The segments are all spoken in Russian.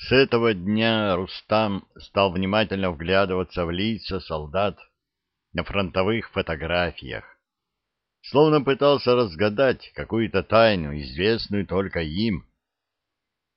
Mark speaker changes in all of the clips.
Speaker 1: С этого дня Рустам стал внимательно вглядываться в лица солдат на фронтовых фотографиях, словно пытался разгадать какую-то тайну, известную только им.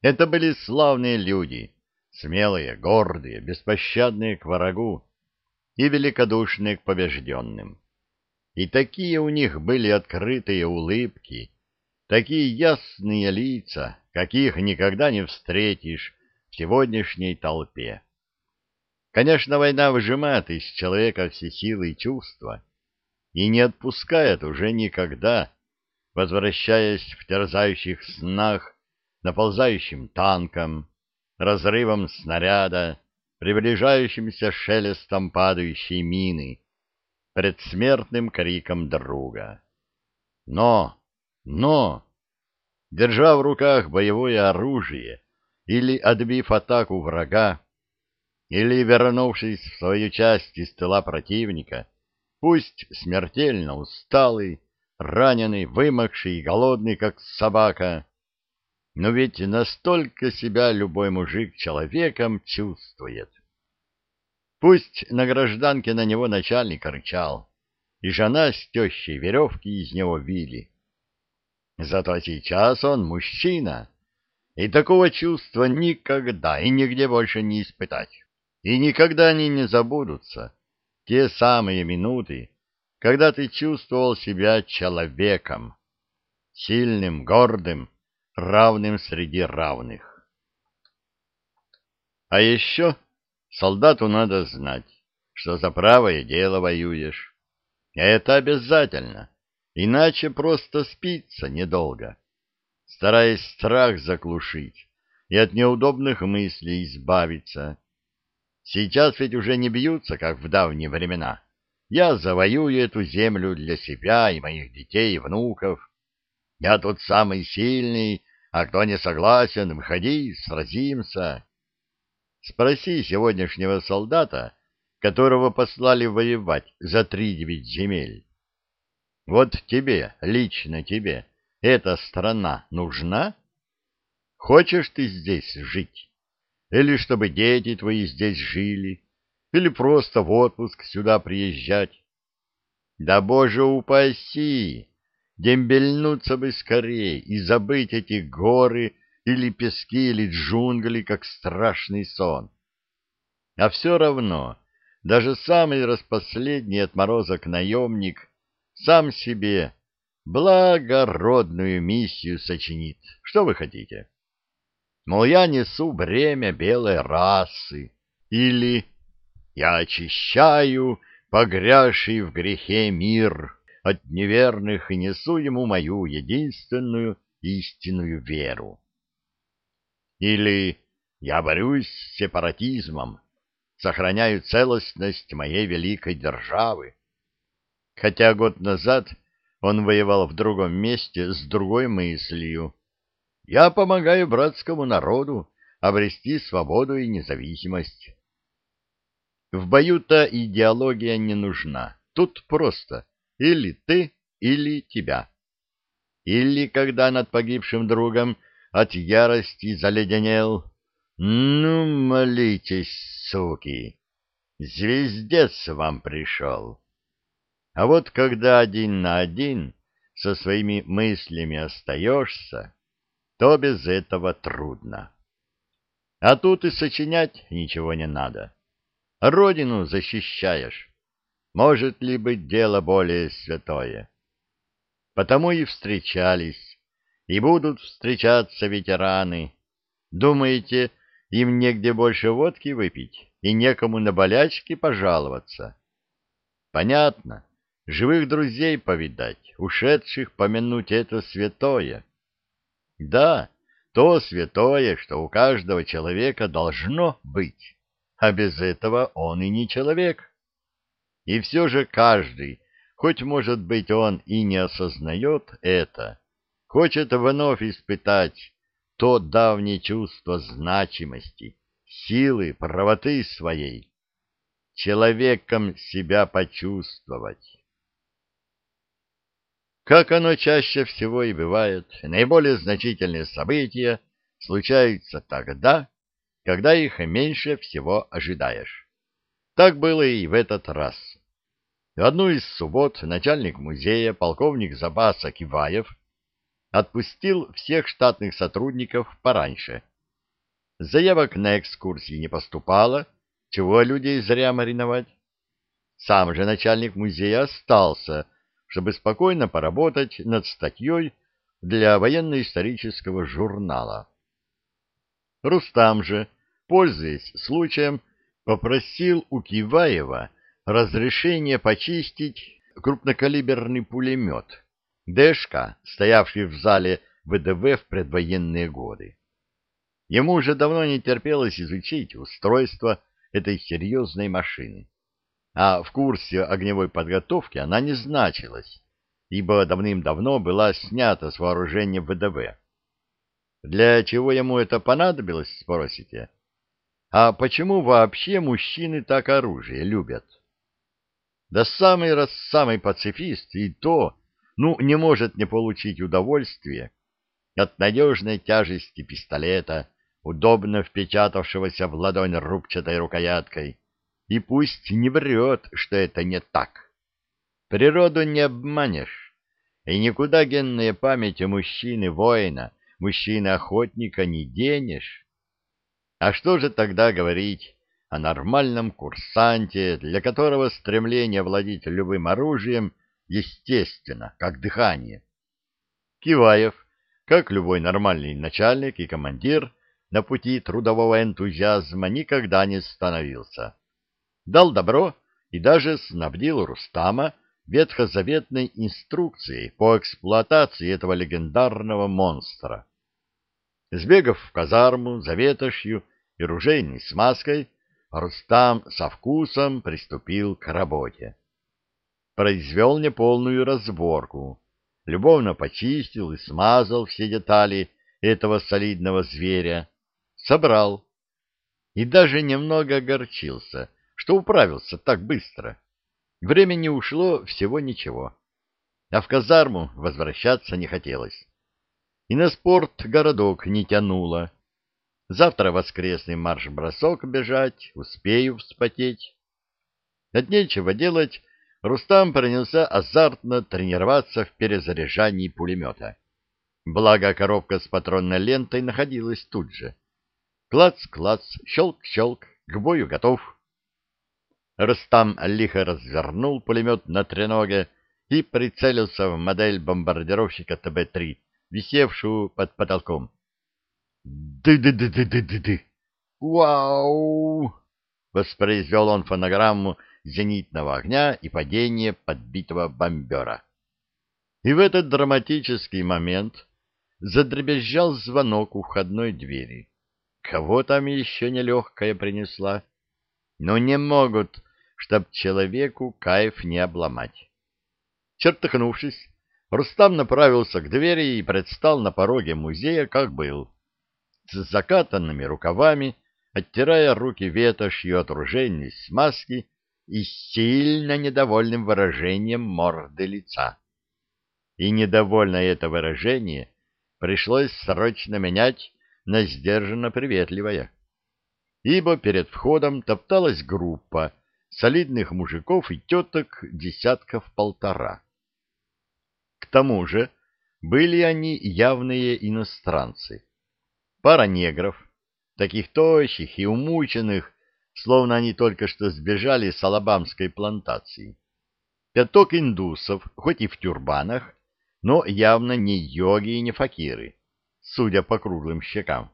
Speaker 1: Это были славные люди, смелые, гордые, беспощадные к врагу и великодушные к побежденным. И такие у них были открытые улыбки, такие ясные лица, каких никогда не встретишь сегодняшней толпе. Конечно, война выжимает из человека все силы и чувства и не отпускает уже никогда, возвращаясь в терзающих снах наползающим танком, разрывом снаряда, приближающимся шелестом падающей мины, предсмертным криком друга. Но, но, держа в руках боевое оружие или отбив атаку врага, или вернувшись в свою часть из тыла противника, пусть смертельно усталый, раненый, вымокший и голодный, как собака, но ведь настолько себя любой мужик человеком чувствует. Пусть на гражданке на него начальник рычал, и жена с тещей веревки из него вили. Зато сейчас он мужчина, и такого чувства никогда и нигде больше не испытать. И никогда они не забудутся, те самые минуты, когда ты чувствовал себя человеком, сильным, гордым, равным среди равных. А еще солдату надо знать, что за правое дело воюешь. Это обязательно, иначе просто спится недолго, стараясь страх заглушить и от неудобных мыслей избавиться. Сейчас ведь уже не бьются, как в давние времена. Я завоюю эту землю для себя и моих детей и внуков. Я тут самый сильный, а кто не согласен, выходи, сразимся. Спроси сегодняшнего солдата, которого послали воевать за три девять земель. Вот тебе, лично тебе, эта страна нужна? Хочешь ты здесь жить? или чтобы дети твои здесь жили, или просто в отпуск сюда приезжать. Да, Боже, упаси! Дембельнуться бы скорее и забыть эти горы или пески, или джунгли, как страшный сон. А все равно, даже самый распоследний отморозок наемник сам себе благородную миссию сочинит. Что вы хотите? мол, я несу бремя белой расы, или я очищаю погрязший в грехе мир от неверных и несу ему мою единственную истинную веру. Или я борюсь с сепаратизмом, сохраняю целостность моей великой державы. Хотя год назад он воевал в другом месте с другой мыслью, я помогаю братскому народу обрести свободу и независимость. В бою-то идеология не нужна. Тут просто или ты, или тебя. Или, когда над погибшим другом от ярости заледенел, ну, молитесь, суки, звездец вам пришел. А вот когда один на один со своими мыслями остаешься, то без этого трудно. А тут и сочинять ничего не надо. Родину защищаешь. Может ли быть дело более святое? Потому и встречались, и будут встречаться ветераны. Думаете, им негде больше водки выпить и некому на болячки пожаловаться? Понятно, живых друзей повидать, ушедших помянуть это святое. Да, то святое, что у каждого человека должно быть, а без этого он и не человек. И все же каждый, хоть, может быть, он и не осознает это, хочет вновь испытать то давнее чувство значимости, силы, правоты своей, человеком себя почувствовать. Как оно чаще всего и бывает, наиболее значительные события случаются тогда, когда их меньше всего ожидаешь. Так было и в этот раз. В одну из суббот начальник музея, полковник запаса Киваев, отпустил всех штатных сотрудников пораньше. Заявок на экскурсии не поступало, чего людей зря мариновать. Сам же начальник музея остался, чтобы спокойно поработать над статьей для военно-исторического журнала. Рустам же, пользуясь случаем, попросил у Киваева разрешение почистить крупнокалиберный пулемет ДШК, стоявший в зале ВДВ в предвоенные годы. Ему уже давно не терпелось изучить устройство этой серьезной машины а в курсе огневой подготовки она не значилась, ибо давным-давно была снята с вооружения ВДВ. Для чего ему это понадобилось, спросите? А почему вообще мужчины так оружие любят? Да самый раз самый пацифист и то, ну, не может не получить удовольствие от надежной тяжести пистолета, удобно впечатавшегося в ладонь рубчатой рукояткой, и пусть не врет, что это не так. Природу не обманешь, и никуда генная память мужчины-воина, мужчины-охотника не денешь. А что же тогда говорить о нормальном курсанте, для которого стремление владеть любым оружием естественно, как дыхание? Киваев, как любой нормальный начальник и командир, на пути трудового энтузиазма никогда не становился дал добро и даже снабдил Рустама ветхозаветной инструкцией по эксплуатации этого легендарного монстра. Сбегав в казарму за ветошью и ружейной смазкой, Рустам со вкусом приступил к работе. Произвел неполную разборку, любовно почистил и смазал все детали этого солидного зверя, собрал и даже немного огорчился — что управился так быстро. Времени ушло всего ничего. А в казарму возвращаться не хотелось. И на спорт городок не тянуло. Завтра воскресный марш-бросок бежать, успею вспотеть. От нечего делать, Рустам принялся азартно тренироваться в перезаряжании пулемета. Благо, коробка с патронной лентой находилась тут же. Клац-клац, щелк-щелк, к бою готов. Рустам лихо развернул пулемет на треноге и прицелился в модель бомбардировщика ТБ-3, висевшую под потолком. «Ды-ды-ды-ды-ды-ды-ды!» «Вау!» — воспроизвел он фонограмму зенитного огня и падения подбитого бомбера. И в этот драматический момент задребезжал звонок у входной двери. Кого там еще нелегкая принесла? Но не могут чтоб человеку кайф не обломать. Чертыхнувшись, Рустам направился к двери и предстал на пороге музея, как был, с закатанными рукавами, оттирая руки ветошью от ружейной смазки и сильно недовольным выражением морды лица. И недовольное это выражение пришлось срочно менять на сдержанно приветливое, ибо перед входом топталась группа солидных мужиков и теток десятков полтора. К тому же были они явные иностранцы. Пара негров, таких тощих и умученных, словно они только что сбежали с алабамской плантации. Пяток индусов, хоть и в тюрбанах, но явно не йоги и не факиры, судя по круглым щекам.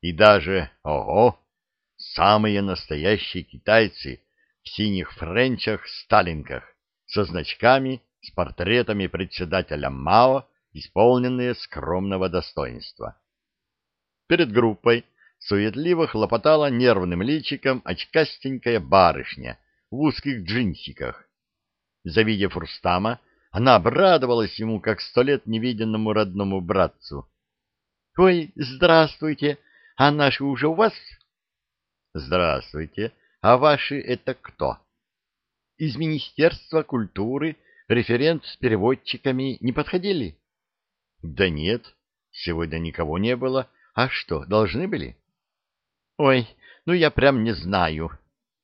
Speaker 1: И даже, ого, самые настоящие китайцы синих френчах-сталинках со значками с портретами председателя МАО, исполненные скромного достоинства. Перед группой суетливо хлопотала нервным личиком очкастенькая барышня в узких джинсиках. Завидев Рустама, она обрадовалась ему, как сто лет невиденному родному братцу. — Ой, здравствуйте! А наши уже у вас? — Здравствуйте! А ваши это кто? Из Министерства культуры референт с переводчиками не подходили? Да нет, сегодня никого не было. А что, должны были? Ой, ну я прям не знаю.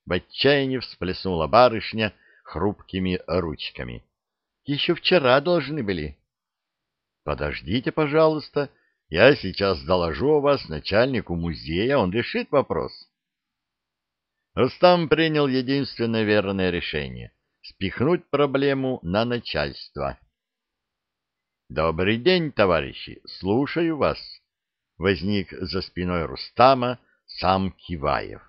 Speaker 1: В отчаянии всплеснула барышня хрупкими ручками. Еще вчера должны были. Подождите, пожалуйста, я сейчас доложу о вас начальнику музея, он решит вопрос. Рустам принял единственное верное решение — спихнуть проблему на начальство. «Добрый день, товарищи, слушаю вас», — возник за спиной Рустама сам Киваев.